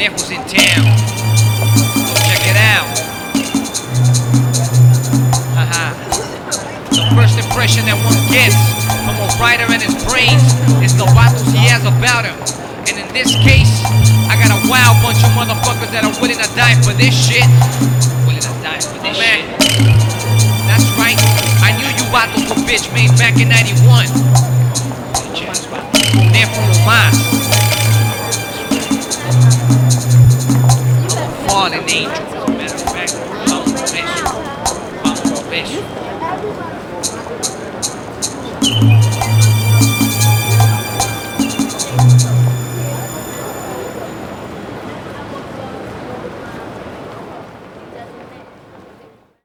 Neco's in town. First impression that one gets from a writer and his brains is the vatos he has about him. And in this case, I got a wild bunch of motherfuckers that are willing to die for this shit. Willing to die for this shit. That's right. I knew you vatos were bitch made back in 91. They're from Oman. Fallen angel, as a matter of fact. Eso. Vamos por eso.